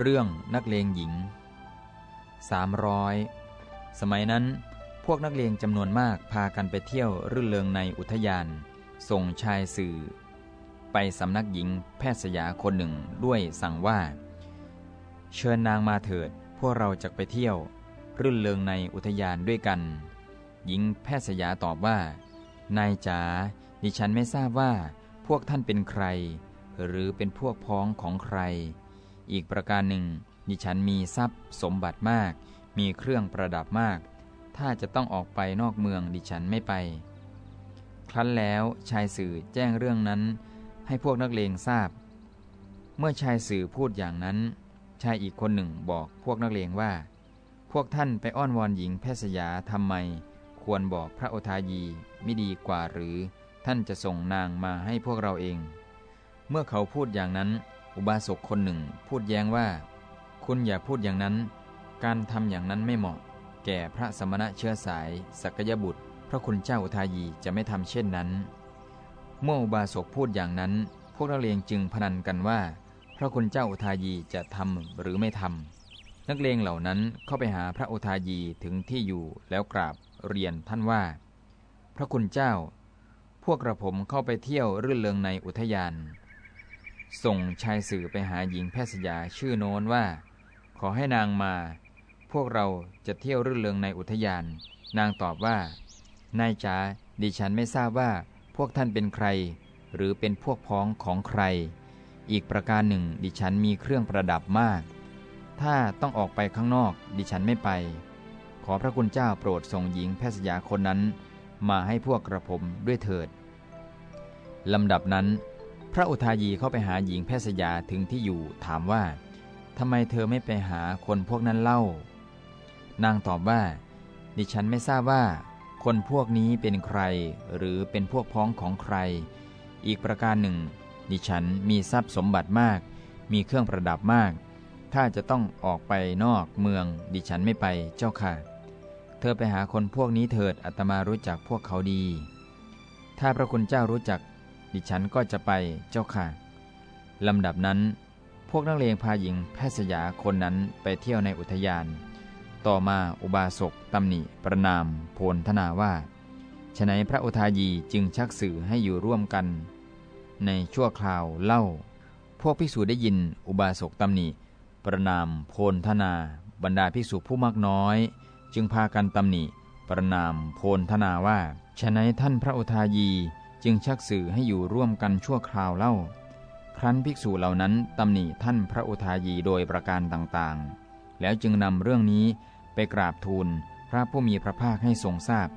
เรื่องนักเลงหญิง 300 สมัยนั้นพวกนักเลงจำนวนมากพากันไปเที่ยวรื่นเริงในอุทยาน ส่งชายสื่อ ไปสำนักหญิงแพทย์สยาคนหนึ่งด้วยสั่งว่า เชิญนางมาเถิด พวกเราจะไปเที่ยว รื่นเริงในอุทยานด้วยกัน หญิงแพทย์สยาตอบว่า นายจ๋าดิฉันไม่ทราบว่าพวกท่านเป็นใคร หรือเป็นพวกพ้องของใคร อีกประการหนึ่ง ดิฉันมีทรัพย์สมบัติมาก มีเครื่องประดับมาก ถ้าจะต้องออกไปนอกเมืองดิฉันไม่ไป ครั้นแล้วชายสื่อแจ้งเรื่องนั้น ให้พวกนักเลงทราบ เมื่อชายสื่อพูดอย่างนั้น ชายอีกคนหนึ่งบอกพวกนักเลงว่า พวกท่านไปอ้อนวอนหญิงแพทย์สยาทำไม ควรบอกพระโอทายีไม่ดีกว่าหรือท่านจะส่งนางมาให้พวกเราเอง เมื่อเขาพูดอย่างนั้น อุบาสกคนหนึ่งพูดแย้งว่า คุณอย่าพูดอย่างนั้น การทำอย่างนั้นไม่เหมาะ แก่พระสมณะเชื้อสายสักยบุตร พระคุณเจ้าอุทายีจะไม่ทำเช่นนั้น เมื่ออุบาสกพูดอย่างนั้น พวกนักเลงจึงพนันกันว่า พระคุณเจ้าอุทายีจะทำหรือไม่ทำนักเลงเหล่านั้นเข้าไปหาพระอุทายีถึงที่อยู่แล้วกราบเรียนท่านว่า พระคุณเจ้า พวกกระผมเข้าไปเที่ยวรื่นเริงในอุทยาน ส่งชายสื่อไปหาหญิงแพทย์สยาชื่อโน้นว่า ขอให้นางมา พวกเราจะเที่ยวรื่นเริงในอุทยาน นางตอบว่า นายจ๋าดิฉันไม่ทราบว่าพวกท่านเป็นใคร หรือเป็นพวกพ้องของใคร อีกประการหนึ่ง ดิฉันมีเครื่องประดับมาก ถ้าต้องออกไปข้างนอก ดิฉันไม่ไป ขอพระคุณเจ้าโปรดส่งหญิงแพทย์สยาคนนั้น มาให้พวกกระผมด้วยเถิดลำดับนั้น พระอุทายีเข้าไปหาหญิงแพทย์สยาถึงที่อยู่ถามว่าทำไมเธอไม่ไปหาคนพวกนั้นเล่า นางตอบว่า ดิฉันไม่ทราบว่า คนพวกนี้เป็นใคร หรือเป็นพวกพ้องของใคร อีกประการหนึ่ง ดิฉันมีทรัพย์สมบัติมาก มีเครื่องประดับมาก ถ้าจะต้องออกไปนอกเมือง ดิฉันไม่ไปเจ้าค่ะ เธอไปหาคนพวกนี้เถิดอาตมารู้จักพวกเขาดี ถ้าพระคุณเจ้ารู้จัก ดิฉันก็จะไปเจ้าค่ะลำดับนั้น พวกนักเลงพาหญิงแพทย์สยาคนนั้นไปเที่ยวในอุทยาน ต่อมาอุบาสกตำหนิประนาม โพลธนาว่าฉนัยพระอุทายีจึงชักสื่อให้อยู่ร่วมกัน ในชั่วคราวเล่า พวกภิกษุได้ยินอุบาสกตำหนิประนามโพลธนา บรรดาภิกษุผู้มากน้อย จึงพากันตำหนิประนามโพลธนาว่าฉนัยท่านพระอุทายี จึงชักสื่อให้อยู่ร่วมกันชั่วคราวเล่า ครั้นภิกษุเหล่านั้นตำหนิท่านพระอุทายีโดยประการต่างๆ แล้วจึงนำเรื่องนี้ไปกราบทูลพระผู้มีพระภาคให้ทรงทราบ